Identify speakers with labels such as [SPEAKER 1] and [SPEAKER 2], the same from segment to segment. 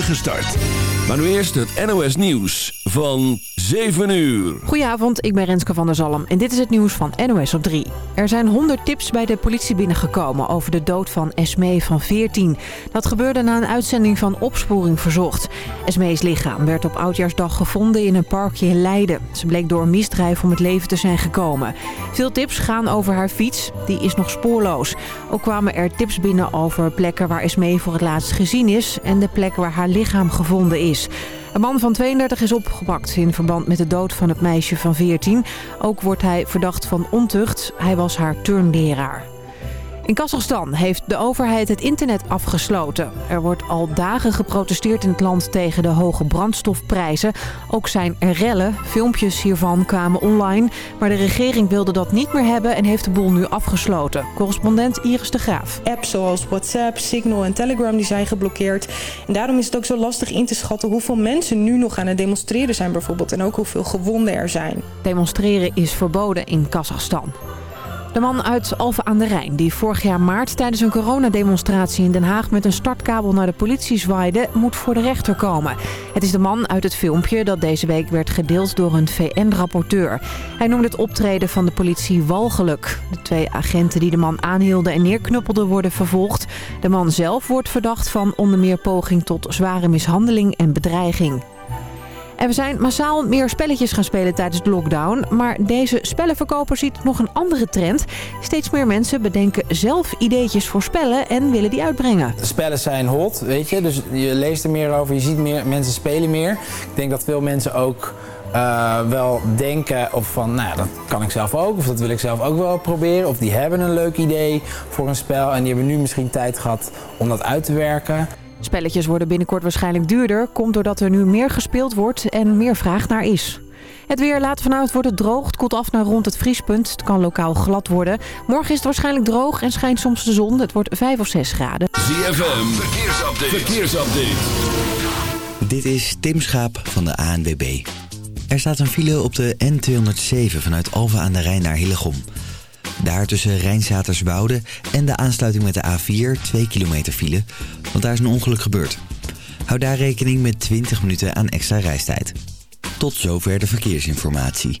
[SPEAKER 1] start. Maar nu eerst het NOS Nieuws van 7 uur.
[SPEAKER 2] Goedenavond, ik ben Renske van der Zalm en dit is het nieuws van NOS op 3. Er zijn 100 tips bij de politie binnengekomen over de dood van Esmee van 14. Dat gebeurde na een uitzending van Opsporing Verzocht. Esmee's lichaam werd op Oudjaarsdag gevonden in een parkje in Leiden. Ze bleek door een misdrijf om het leven te zijn gekomen. Veel tips gaan over haar fiets, die is nog spoorloos. Ook kwamen er tips binnen over plekken waar Esmee voor het laatst gezien is... en de plek waar haar lichaam gevonden is. Een man van 32 is opgepakt in verband met de dood van het meisje van 14. Ook wordt hij verdacht van ontucht. Hij was haar turnleraar. In Kazachstan heeft de overheid het internet afgesloten. Er wordt al dagen geprotesteerd in het land tegen de hoge brandstofprijzen. Ook zijn er rellen. Filmpjes hiervan kwamen online. Maar de regering wilde dat niet meer hebben en heeft de boel nu afgesloten. Correspondent Iris de Graaf.
[SPEAKER 3] Apps zoals WhatsApp, Signal en Telegram die zijn geblokkeerd. En daarom is het ook zo lastig in te schatten hoeveel mensen nu nog aan het demonstreren zijn bijvoorbeeld. En ook hoeveel gewonden er zijn.
[SPEAKER 2] Demonstreren is verboden in Kazachstan. De man uit Alphen aan de Rijn, die vorig jaar maart tijdens een coronademonstratie in Den Haag met een startkabel naar de politie zwaaide, moet voor de rechter komen. Het is de man uit het filmpje dat deze week werd gedeeld door een VN-rapporteur. Hij noemde het optreden van de politie walgelijk. De twee agenten die de man aanhielden en neerknuppelden worden vervolgd. De man zelf wordt verdacht van onder meer poging tot zware mishandeling en bedreiging. En we zijn massaal meer spelletjes gaan spelen tijdens de lockdown. Maar deze spellenverkoper ziet nog een andere trend. Steeds meer mensen bedenken zelf ideetjes voor spellen en willen die uitbrengen.
[SPEAKER 4] De spellen zijn hot, weet je. Dus je leest er meer over, je ziet meer, mensen spelen meer. Ik denk dat veel mensen ook uh, wel denken of van, nou dat kan ik zelf ook. Of dat wil ik zelf ook wel proberen. Of die hebben een leuk idee voor een spel. En die hebben nu misschien tijd gehad om dat uit te werken.
[SPEAKER 2] Spelletjes worden binnenkort waarschijnlijk duurder. Komt doordat er nu meer gespeeld wordt en meer vraag naar is. Het weer laat vanavond wordt het droog. Het koelt af naar rond het vriespunt. Het kan lokaal glad worden. Morgen is het waarschijnlijk droog en schijnt soms de zon. Het wordt 5 of 6 graden.
[SPEAKER 1] ZFM, verkeersupdate. verkeersupdate.
[SPEAKER 5] Dit is Tim Schaap van de ANWB. Er staat een file op de N207 vanuit Alva aan de Rijn naar Hillegom. Daar tussen Rijnzaterswoude en de aansluiting met de A4 2 kilometer file, want daar is een ongeluk gebeurd. Hou daar rekening met 20 minuten aan extra reistijd. Tot zover de verkeersinformatie.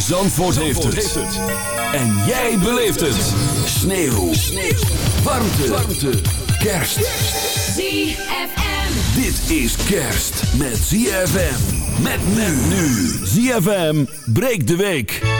[SPEAKER 1] Zandvoort, heeft, het. En jij beleeft het. Sneeuw. Sneeuw. Warmte. Warmte. Kerst.
[SPEAKER 6] ZFM.
[SPEAKER 1] Dit is kerst met ZFM. Met men nu. ZFM breekt de week.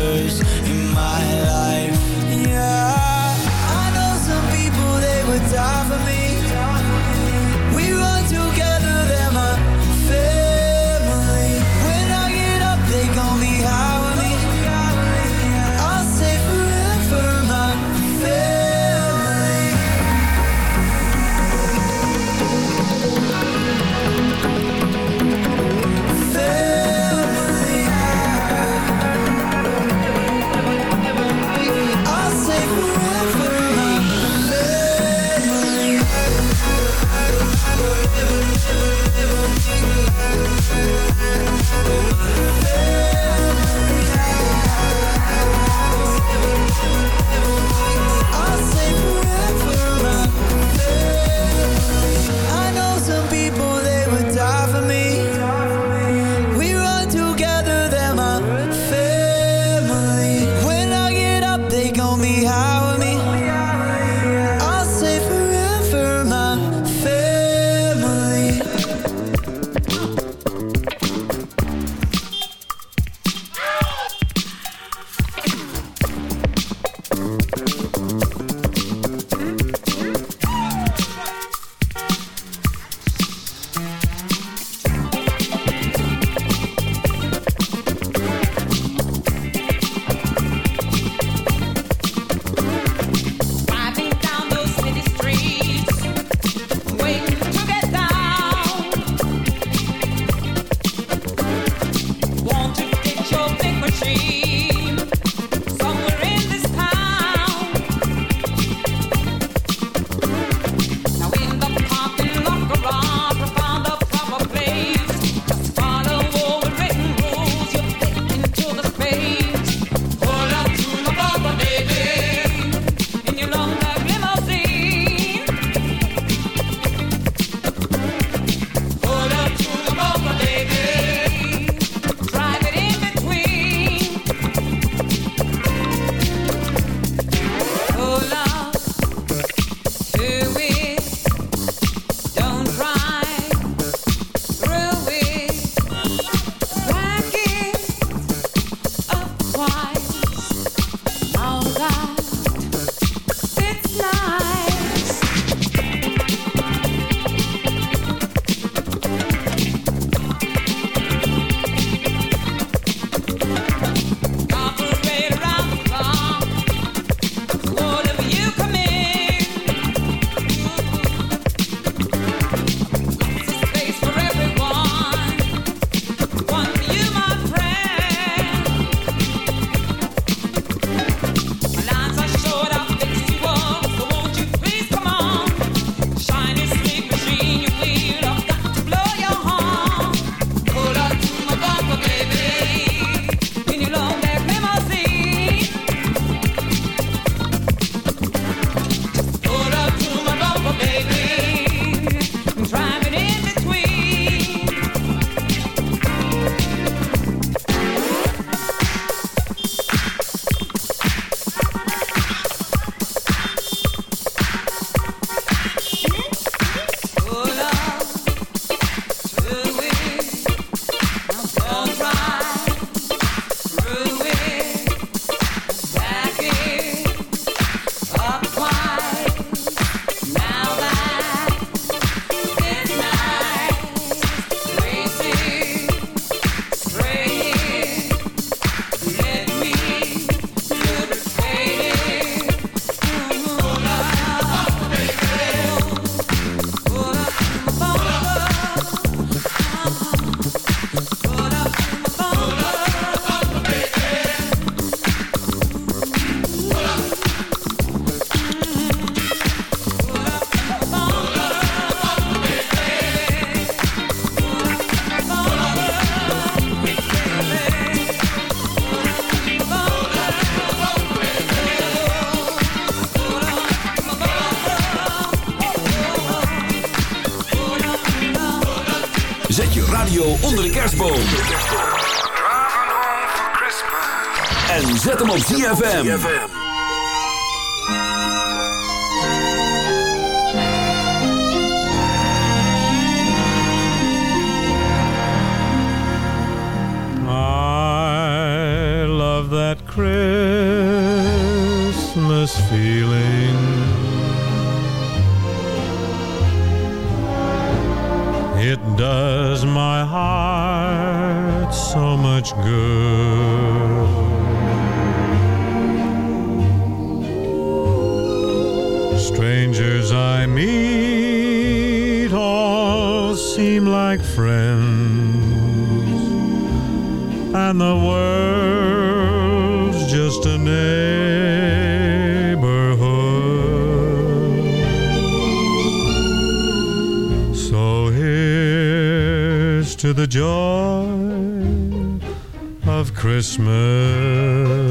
[SPEAKER 6] tree. ZFM.
[SPEAKER 7] the joy of Christmas.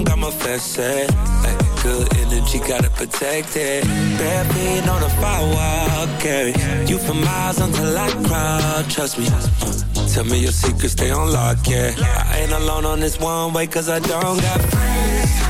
[SPEAKER 8] And if I do you wrong, I'ma fess it. Like good energy, gotta protect it. Bare feet on the firewall, carry you for miles until I cry. Trust me. Tell me your secrets, stay on lock, yeah. I ain't alone on this one way, cause I don't got friends.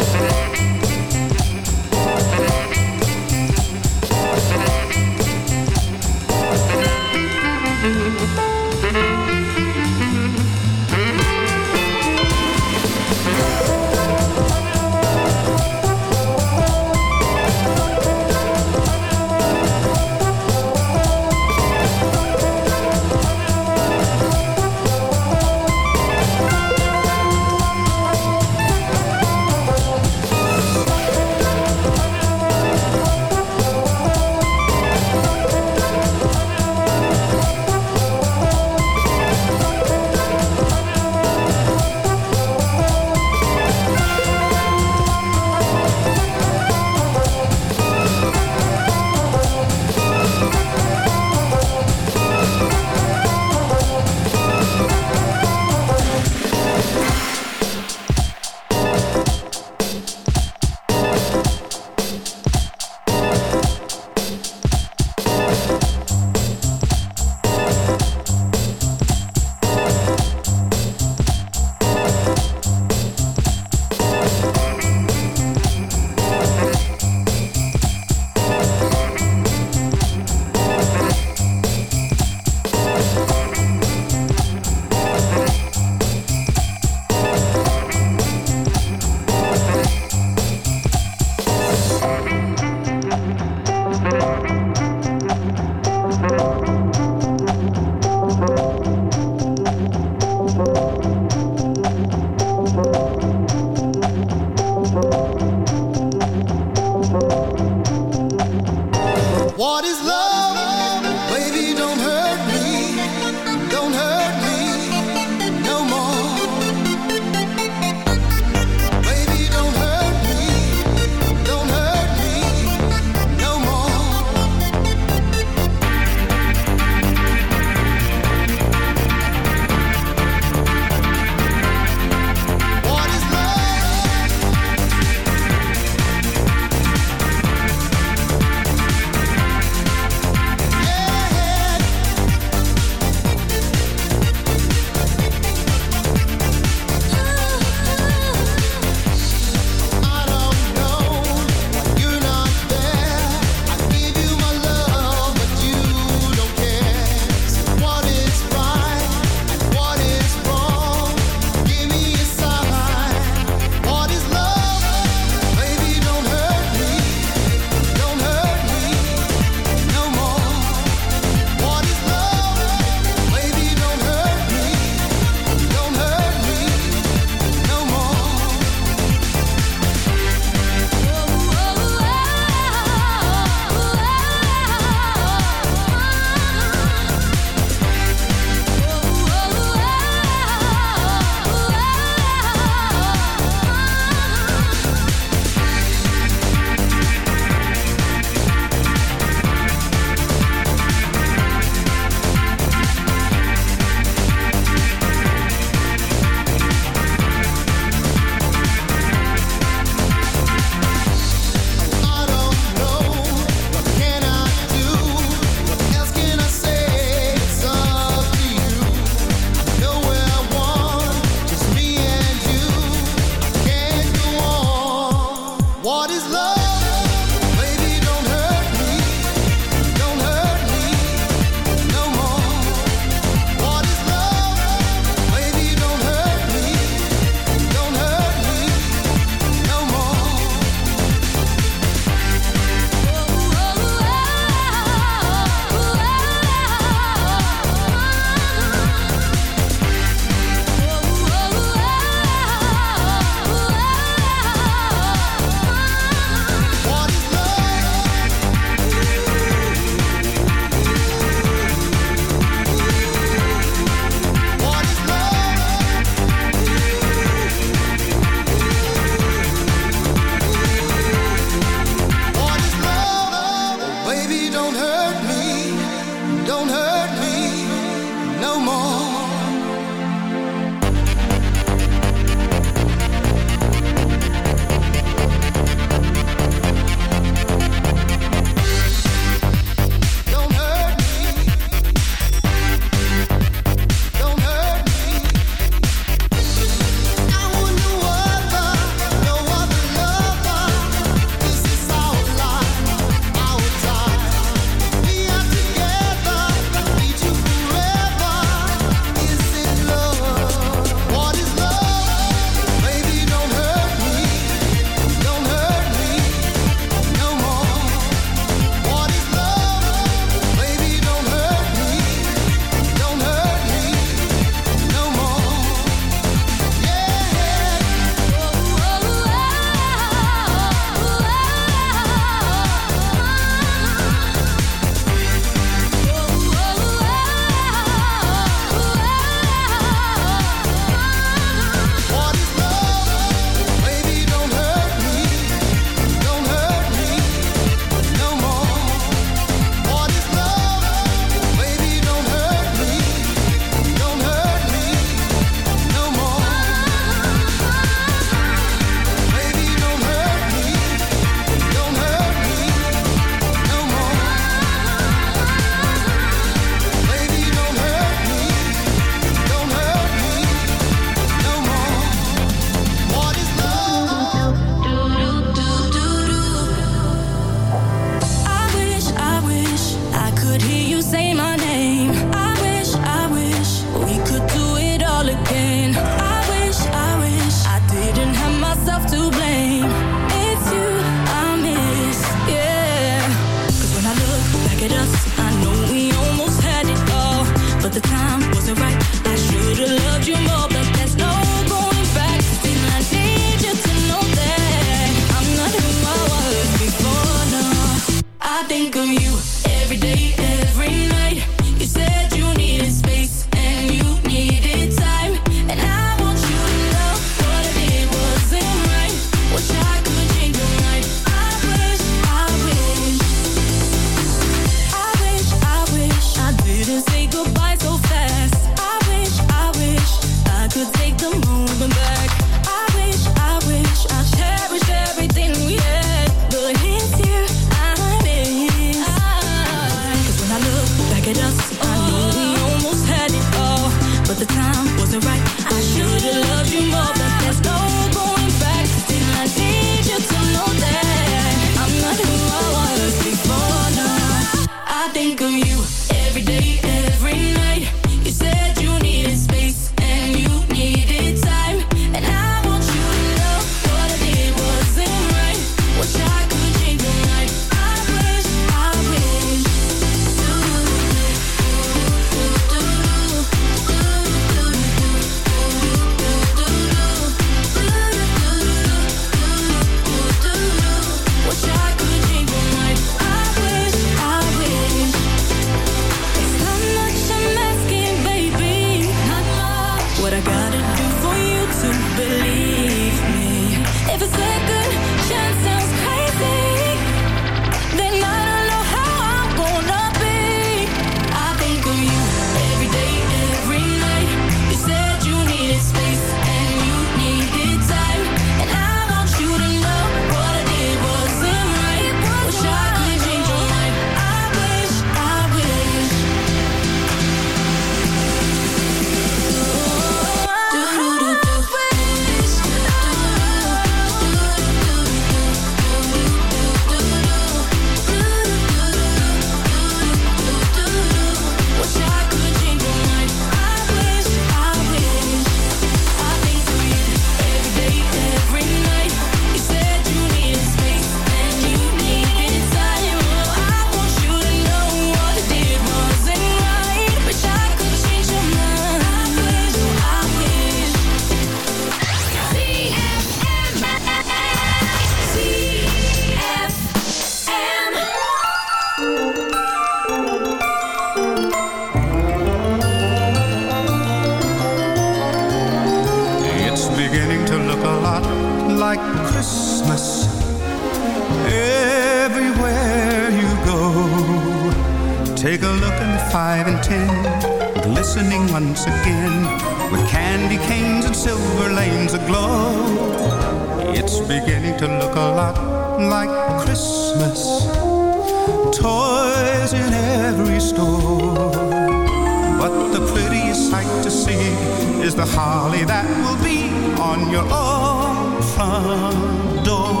[SPEAKER 9] that
[SPEAKER 10] will be on your own front door.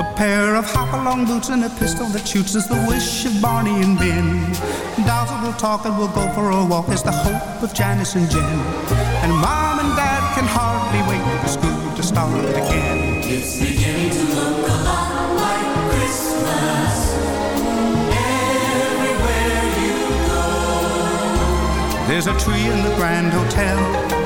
[SPEAKER 10] A pair of hop-along boots and a pistol that shoots is the wish of Barney and Ben. Dolls will talk and will go for a walk is the hope of Janice and Jen. And Mom and Dad can hardly wait for school to start again.
[SPEAKER 11] It's beginning to look a lot like Christmas.
[SPEAKER 10] There's a tree in the Grand Hotel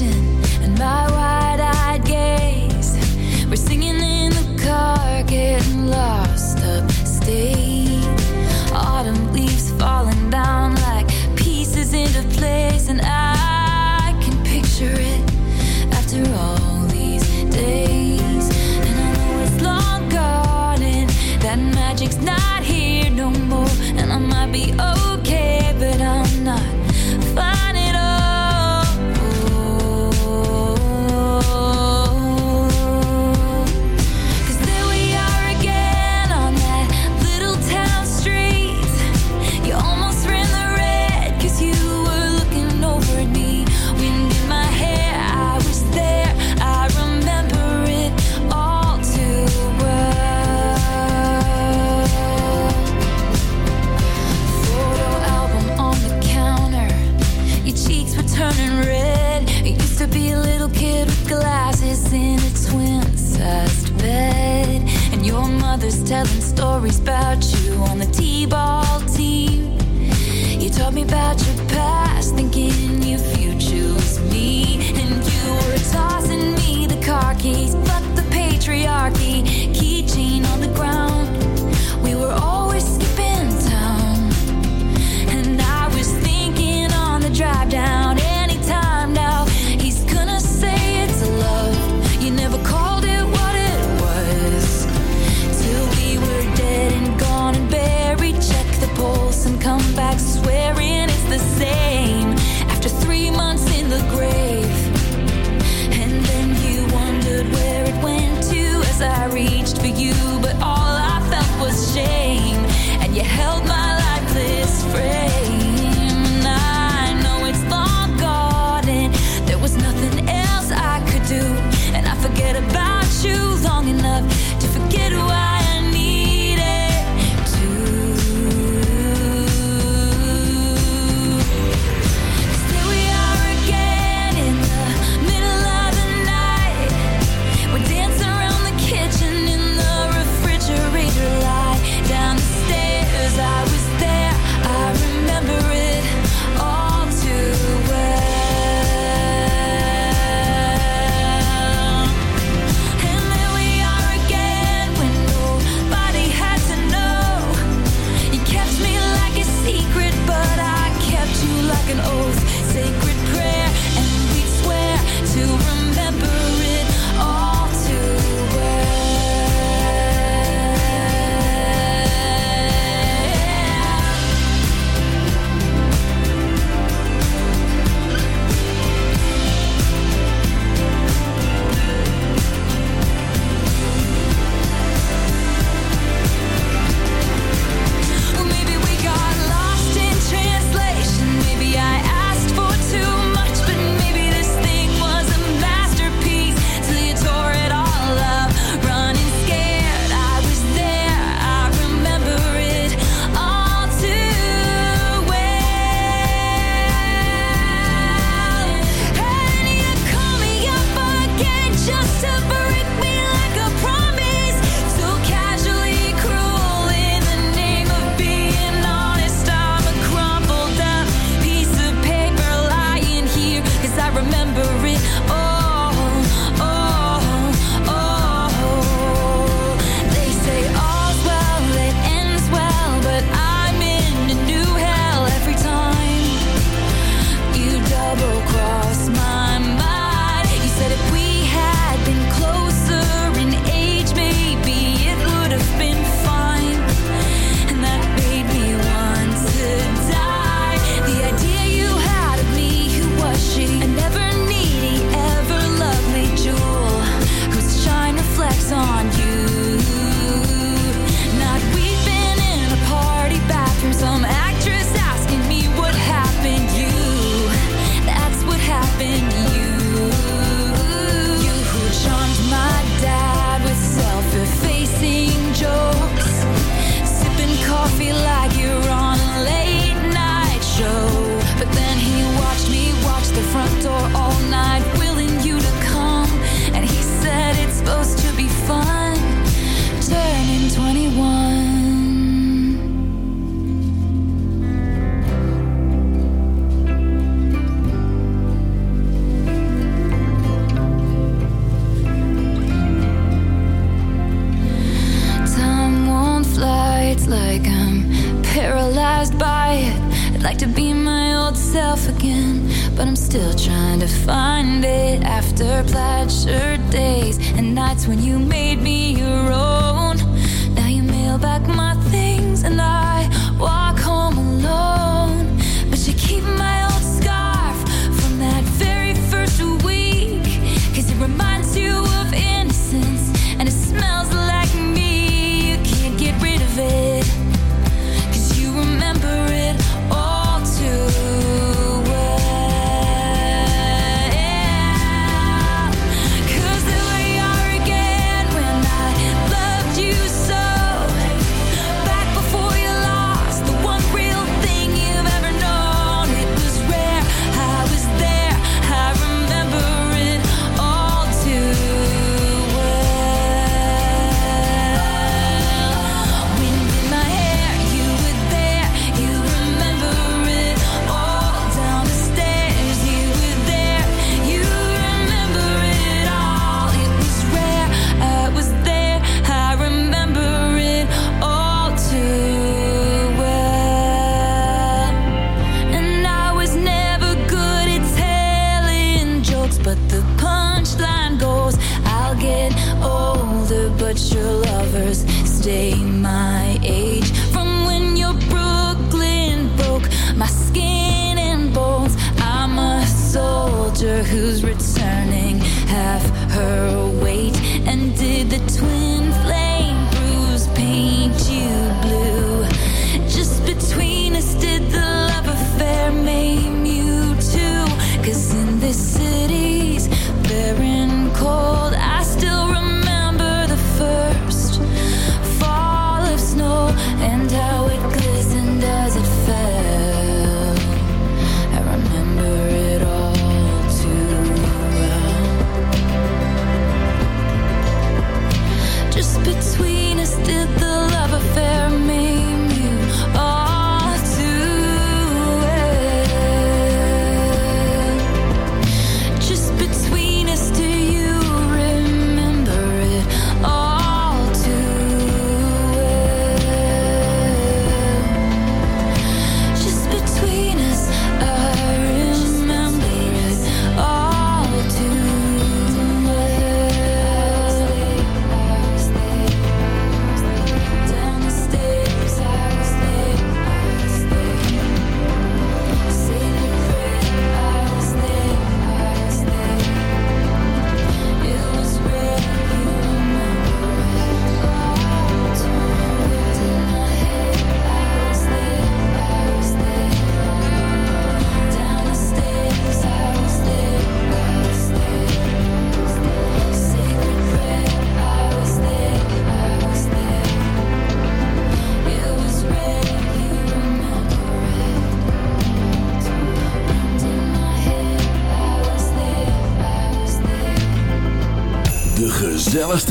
[SPEAKER 12] And
[SPEAKER 13] my wide-eyed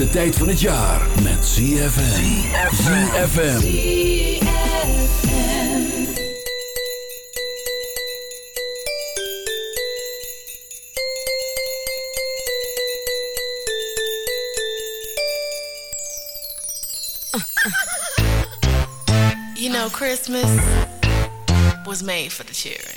[SPEAKER 6] gezelligste tijd van het jaar met ZFM. ZFM.
[SPEAKER 14] You know, Christmas was made for the children.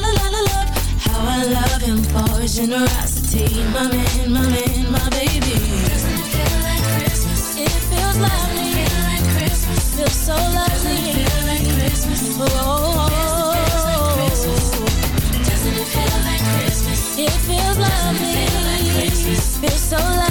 [SPEAKER 15] love him for his generosity, my man, my man, my baby. Doesn't it feel like Christmas? It feels lovely. It Feel like Christmas. Feels so lovely. Doesn't it feel like Christmas? Oh, oh, oh. Doesn't it feel like Christmas? It feels lovely. Feels so lovely.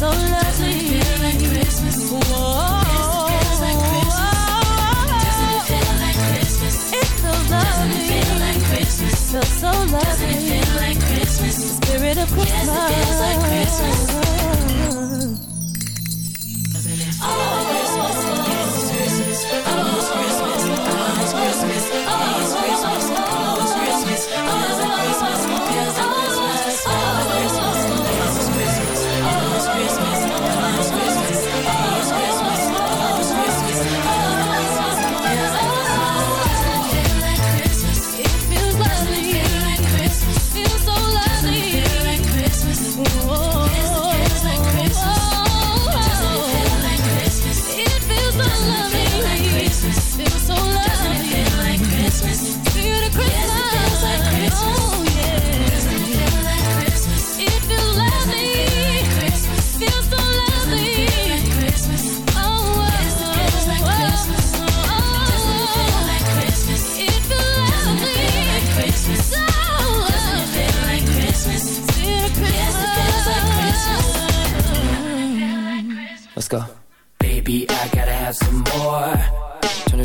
[SPEAKER 15] So lovely. Doesn't it feel like Christmas? Whoa. Doesn't it feel like Christmas? Feels so lovely. Doesn't it feel like Christmas? The spirit of Christmas. Yes, it feels like Christmas.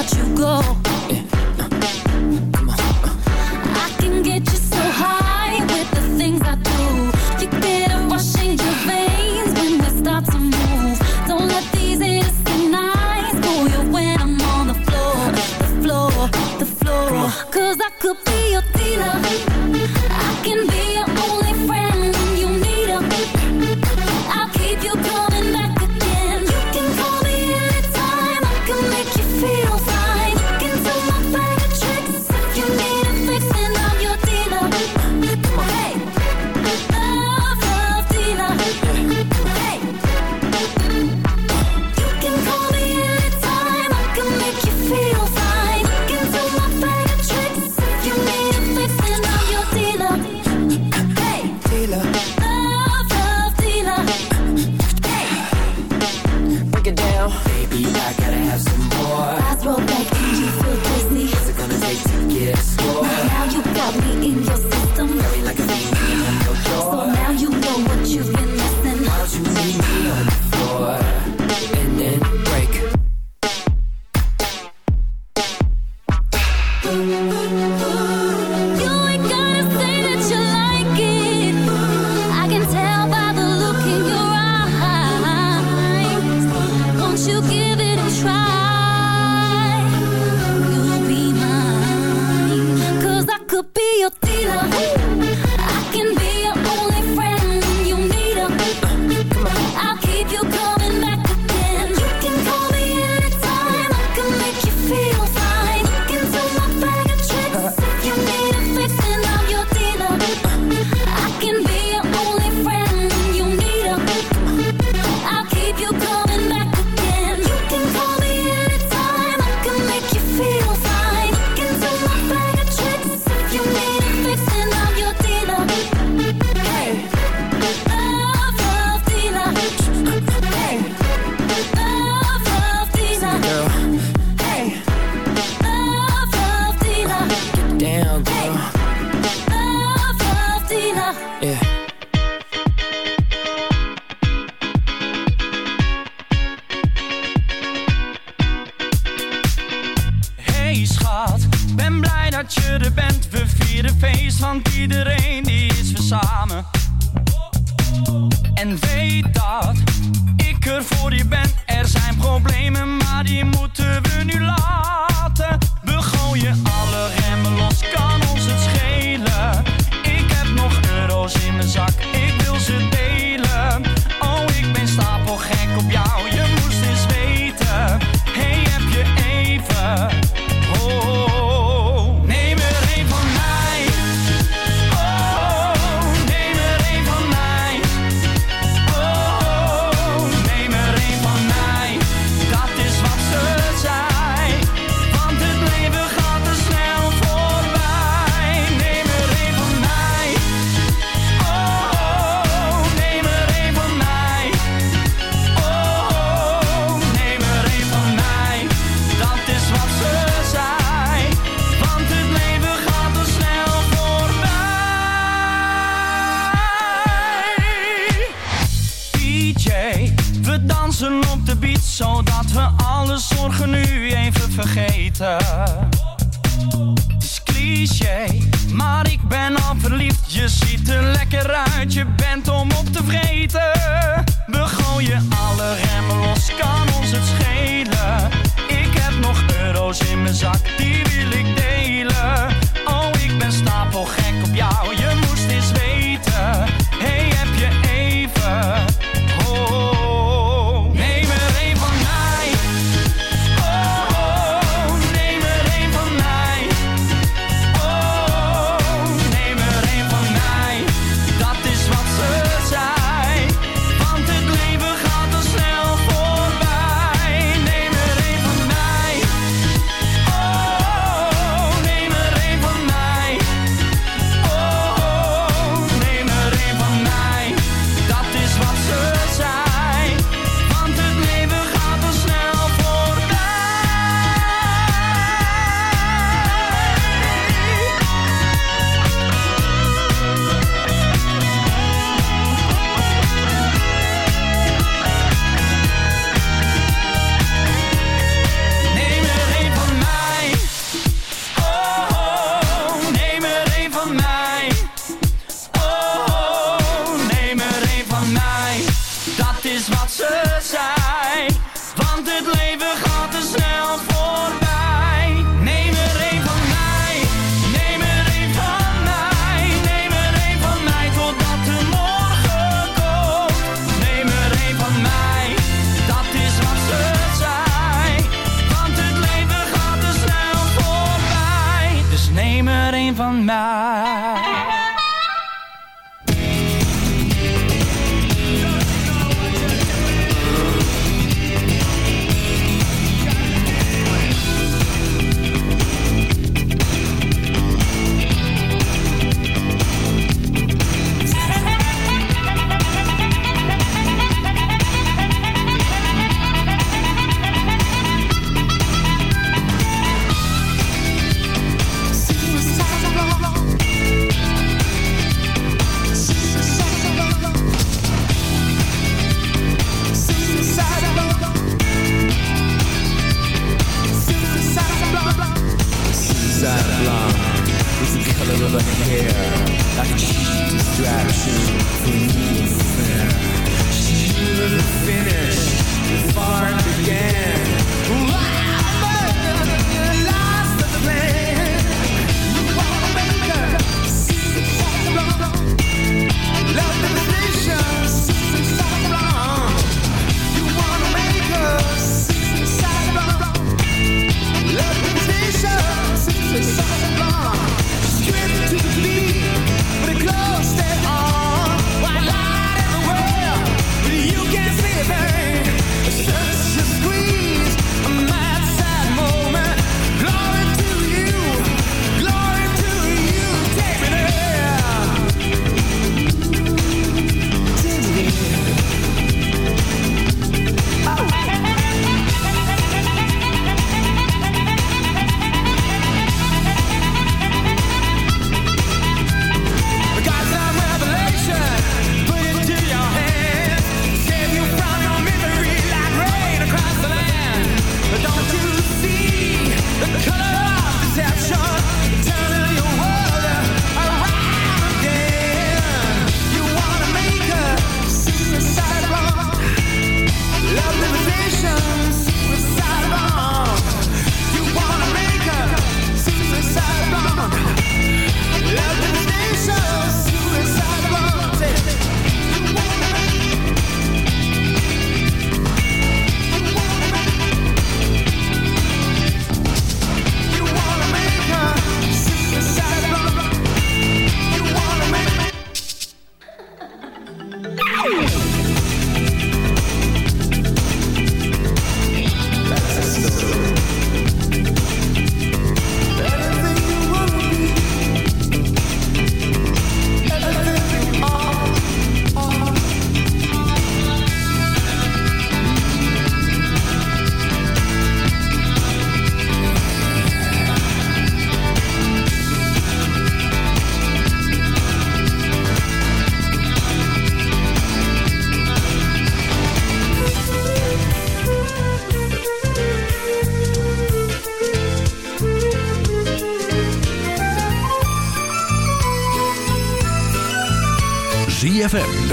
[SPEAKER 13] I'll you go.